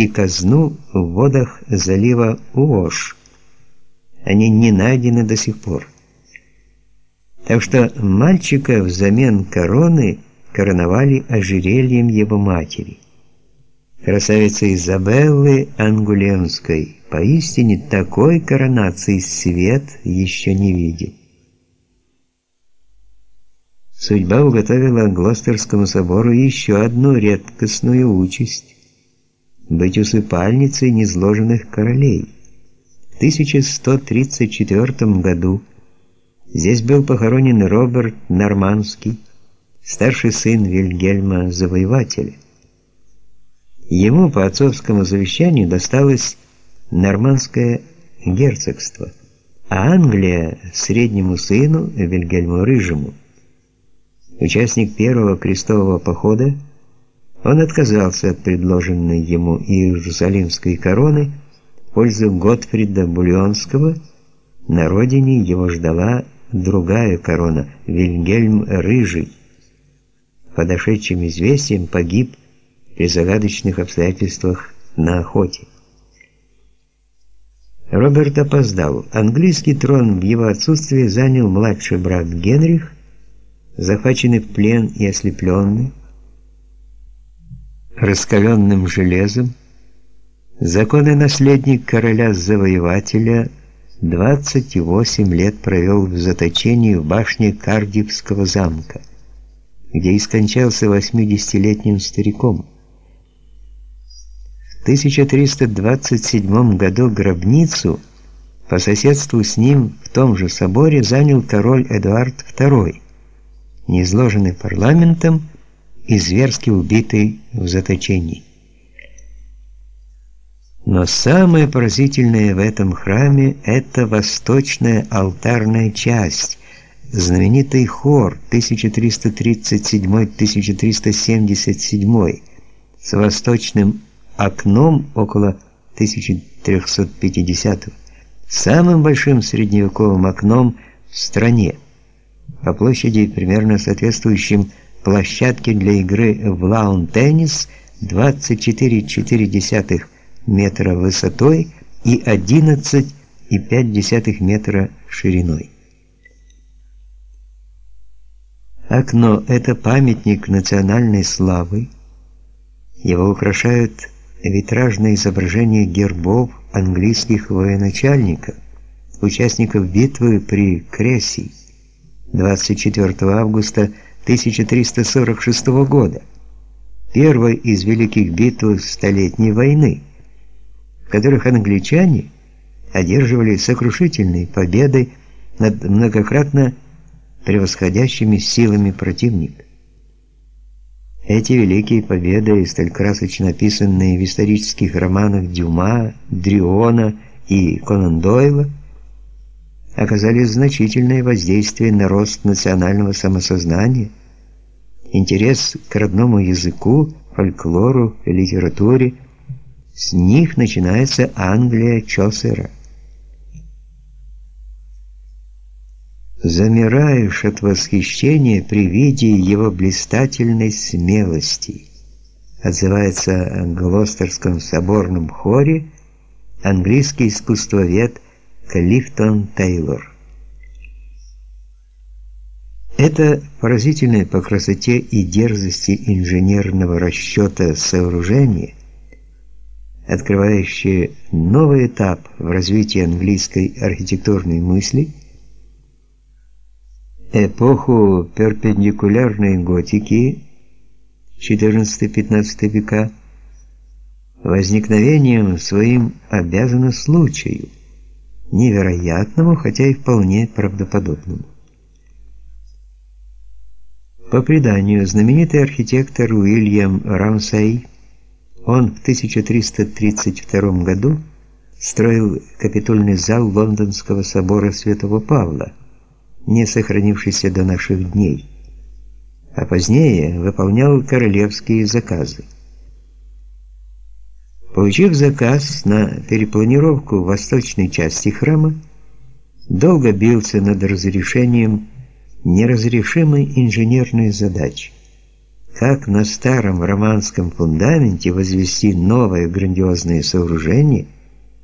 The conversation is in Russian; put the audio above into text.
и казну в водах залива Уош. Они не найдены до сих пор. Так что мальчика взамен короны короновали ожерельем его матери. Красавица Изабеллы Ангулемской поистине такой коронации свет еще не видел. Судьба уготовила Глостерскому собору еще одну редкостную участь быть усыпальницей незложенных королей. В 1134 году здесь был похоронен Роберт Нормандский, старший сын Вильгельма Завоевателя. Ему по отцовскому завещанию досталось нормандское герцогство, а Англия среднему сыну Вильгельму Рыжему. Участник первого крестового похода, он отказался от предложенной ему Иерусалимской короны в пользу Готфрида Бульонского. На родине его ждала другая корона Вильгельм Рыжий. Подошедшим известием погиб при загадочных обстоятельствах на охоте. Роберт опоздал. Английский трон в его отсутствие занял младший брат Генрих, захваченный в плен и ослепленный, раскаленным железом, законный наследник короля-завоевателя 28 лет провел в заточении в башне Кардивского замка, где и скончался 80-летним стариком. В 1327 году гробницу по соседству с ним в том же соборе занял король Эдуард II, неизложенный парламентом и зверски убитый в заточении. Но самое поразительное в этом храме это восточная алтарная часть, знаменитый хор 1337-1377 с восточным окном около 1350 самым большим средневековым окном в стране, по площади примерно соответствующим площадке для игры в лаун-теннис 24,4 метра высотой и 11,5 метра шириной. Окно это памятник национальной славы. Его украшают витражные изображения гербов английских военачальников, участников битвы при Крессии 24 августа 1346 года, первой из великих битв Столетней войны, в которых англичане одерживали сокрушительные победы над многократно превосходящими силами противника. Эти великие победы, столь красочно описанные в исторических романах Дюма, Дриона и Конан Дойла, оказали значительное воздействие на рост национального самосознания, интерес к родному языку, фольклору, литературе. С них начинается Англия Чосера. Замираешь от восхищения при виде его блистательной смелости. Отзывается о Глостерском соборном хоре английский искусствовед Клифтон Тейлор. Это поразительное по красоте и дерзости инженерного расчета сооружение, открывающее новый этап в развитии английской архитектурной мысли, эпоху перпендикулярной готики XIV-XV века, возникновением своим обязано случаю, невероятному, хотя и вполне правдоподобному. По преданию, знаменитый архитектор Уильям Рамсей, он в 1332 году строил капитульный зал лондонского собора Святого Павла, не сохранившийся до наших дней, а позднее выполнял королевские заказы. Получив заказ на перепланировку восточной части храма, долго бился над разрешением неразрешимой инженерной задачи. Как на старом романском фундаменте возвести новое грандиозное сооружение –